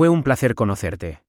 Fue un placer conocerte.